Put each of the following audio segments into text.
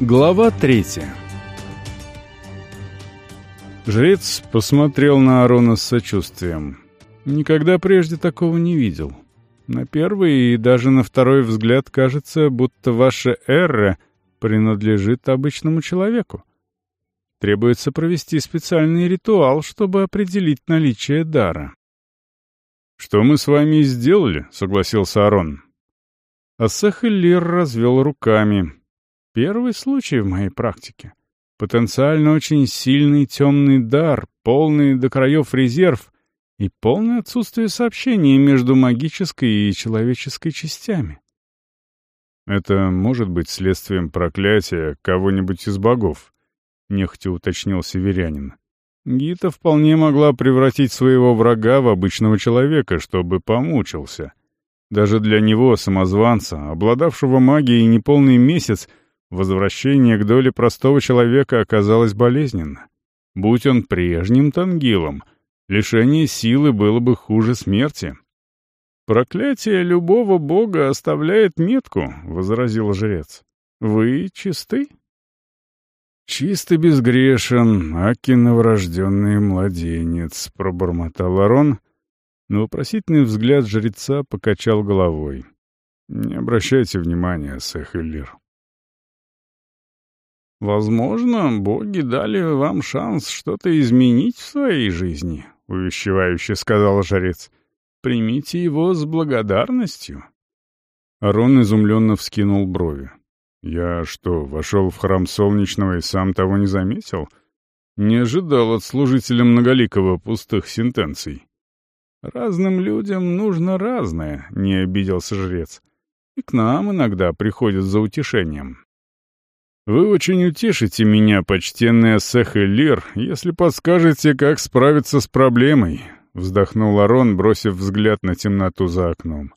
Глава третья Жрец посмотрел на Арона с сочувствием. Никогда прежде такого не видел. На первый и даже на второй взгляд кажется, будто ваша эра принадлежит обычному человеку. Требуется провести специальный ритуал, чтобы определить наличие дара. «Что мы с вами сделали», — согласился Арон. Элир развел руками. Первый случай в моей практике. Потенциально очень сильный темный дар, полный до краев резерв и полное отсутствие сообщения между магической и человеческой частями. «Это может быть следствием проклятия кого-нибудь из богов», — нехотя уточнил северянин. Гита вполне могла превратить своего врага в обычного человека, чтобы помучился. Даже для него, самозванца, обладавшего магией неполный месяц, Возвращение к доле простого человека оказалось болезненно. Будь он прежним Тангилом, лишение силы было бы хуже смерти. «Проклятие любого бога оставляет метку», — возразил жрец. «Вы чисты?» «Чисто безгрешен, аки новорожденный младенец», — пробормотал Арон, но вопросительный взгляд жреца покачал головой. «Не обращайте внимания, Сехелир». «Возможно, боги дали вам шанс что-то изменить в своей жизни», — увещевающе сказал жрец. «Примите его с благодарностью». Арон изумленно вскинул брови. «Я что, вошел в храм Солнечного и сам того не заметил? Не ожидал от служителя Многоликого пустых сентенций». «Разным людям нужно разное», — не обиделся жрец. «И к нам иногда приходят за утешением. Вы очень утешите меня, почтенный Ассех Лир, если подскажете, как справиться с проблемой», — вздохнул Арон, бросив взгляд на темноту за окном.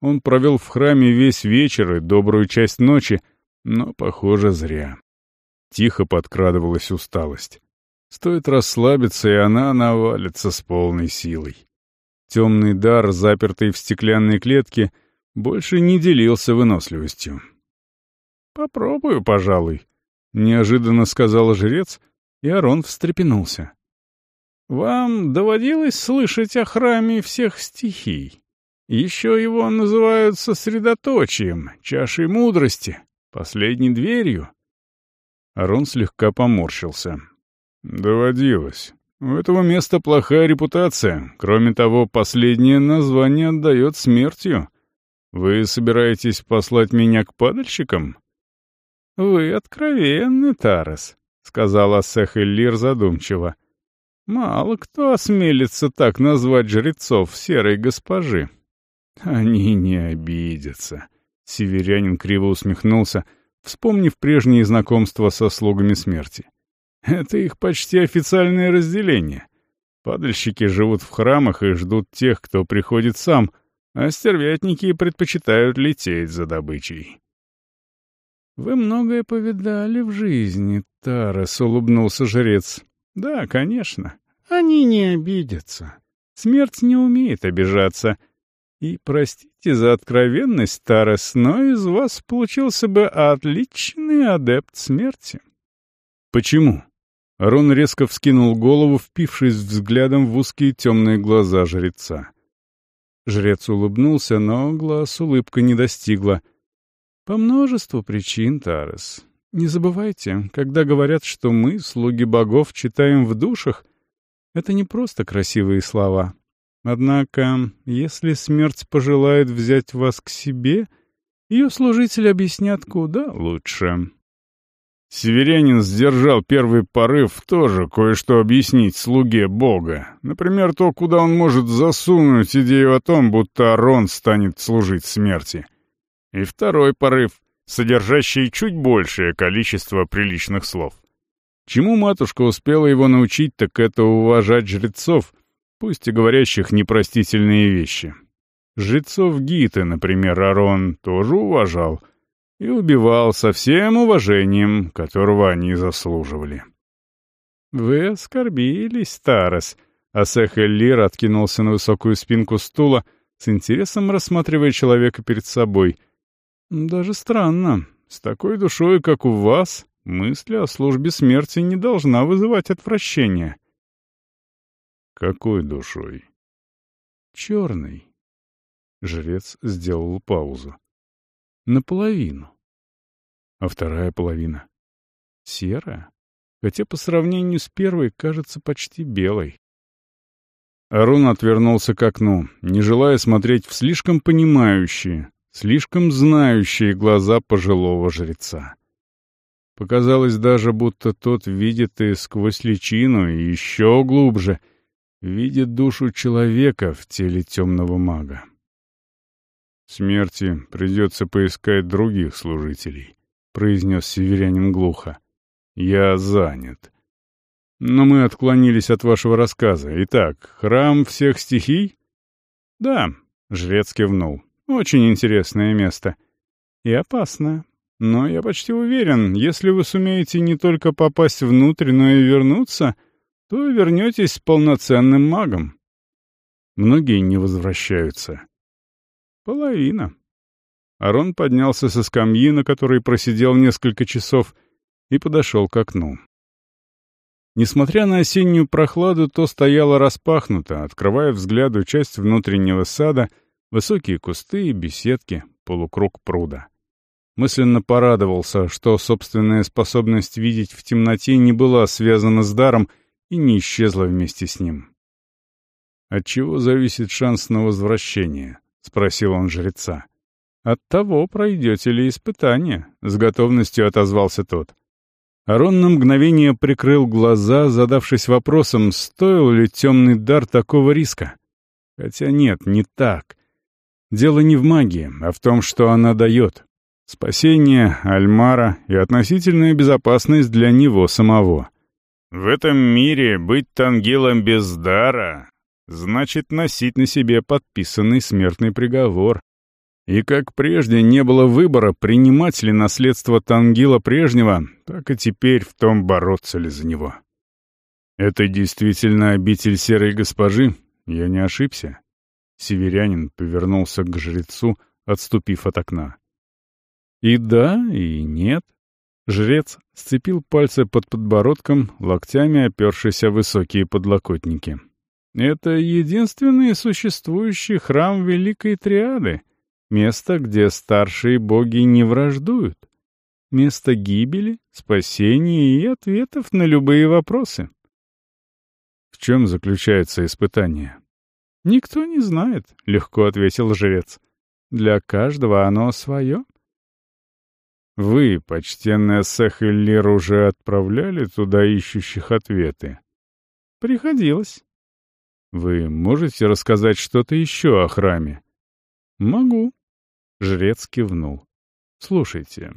Он провел в храме весь вечер и добрую часть ночи, но, похоже, зря. Тихо подкрадывалась усталость. Стоит расслабиться, и она навалится с полной силой. Темный дар, запертый в стеклянной клетке, больше не делился выносливостью. «Попробую, пожалуй», — неожиданно сказал жрец, и Арон встрепенулся. «Вам доводилось слышать о храме всех стихий? Еще его называют сосредоточием, чашей мудрости, последней дверью». Арон слегка поморщился. «Доводилось. У этого места плохая репутация. Кроме того, последнее название отдает смертью. Вы собираетесь послать меня к падальщикам?» «Вы откровенны, Тарас», — сказала Сехеллир задумчиво. «Мало кто осмелится так назвать жрецов серой госпожи». «Они не обидятся», — северянин криво усмехнулся, вспомнив прежние знакомства со слугами смерти. «Это их почти официальное разделение. Падальщики живут в храмах и ждут тех, кто приходит сам, а стервятники предпочитают лететь за добычей». «Вы многое повидали в жизни, Тарас», — улыбнулся жрец. «Да, конечно. Они не обидятся. Смерть не умеет обижаться. И простите за откровенность, Тарас, но из вас получился бы отличный адепт смерти». «Почему?» Рон резко вскинул голову, впившись взглядом в узкие темные глаза жреца. Жрец улыбнулся, но глаз улыбка не достигла — по множеству причин, Тарес. Не забывайте, когда говорят, что мы, слуги богов, читаем в душах, это не просто красивые слова. Однако, если смерть пожелает взять вас к себе, ее служители объяснят куда лучше. Северянин сдержал первый порыв тоже кое-что объяснить слуге бога. Например, то, куда он может засунуть идею о том, будто Арон станет служить смерти — и второй порыв, содержащий чуть большее количество приличных слов. Чему матушка успела его научить, так это уважать жрецов, пусть и говорящих непростительные вещи. Жрецов Гиты, например, Арон тоже уважал и убивал со всем уважением, которого они заслуживали. «Вы оскорбились, Тарас», — Асех Эллир откинулся на высокую спинку стула, с интересом рассматривая человека перед собой — «Даже странно. с такой душой, как у вас, мысль о службе смерти не должна вызывать отвращения. Какой душой? Черный. Жрец сделал паузу. Наполовину. А вторая половина? Серая? Хотя по сравнению с первой кажется почти белой. Арун отвернулся к окну, не желая смотреть в слишком понимающие, слишком знающие глаза пожилого жреца. Показалось даже, будто тот видит и сквозь личину, и еще глубже, видит душу человека в теле темного мага. «Смерти придется поискать других служителей», — произнес северянин глухо. «Я занят». Но мы отклонились от вашего рассказа. Итак, храм всех стихий? Да, жрец кивнул. Очень интересное место. И опасное. Но я почти уверен, если вы сумеете не только попасть внутрь, но и вернуться, то вернетесь полноценным магом. Многие не возвращаются. Половина. Арон поднялся со скамьи, на которой просидел несколько часов, и подошел к окну. Несмотря на осеннюю прохладу, то стояла распахнута, открывая взгляду часть внутреннего сада, высокие кусты и беседки, полукруг пруда. Мысленно порадовался, что собственная способность видеть в темноте не была связана с даром и не исчезла вместе с ним. «От чего зависит шанс на возвращение?» — спросил он жреца. «От того, пройдете ли испытание», — с готовностью отозвался тот. Арон на мгновение прикрыл глаза, задавшись вопросом, стоил ли темный дар такого риска. Хотя нет, не так. Дело не в магии, а в том, что она дает. Спасение, Альмара и относительная безопасность для него самого. В этом мире быть тангелом без дара значит носить на себе подписанный смертный приговор, и как прежде не было выбора, принимать ли наследство Тангила прежнего, так и теперь в том бороться ли за него. Это действительно обитель серой госпожи? Я не ошибся. Северянин повернулся к жрецу, отступив от окна. И да, и нет. Жрец сцепил пальцы под подбородком, локтями опершись о высокие подлокотники. Это единственный существующий храм Великой Триады — Место, где старшие боги не враждуют. Место гибели, спасения и ответов на любые вопросы. В чем заключается испытание? Никто не знает, — легко ответил жрец. Для каждого оно свое. Вы, почтенная Сехеллир, уже отправляли туда ищущих ответы? Приходилось. Вы можете рассказать что-то еще о храме? Могу. Жрец кивнул. «Слушайте,